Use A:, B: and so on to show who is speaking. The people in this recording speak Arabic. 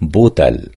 A: بوتل.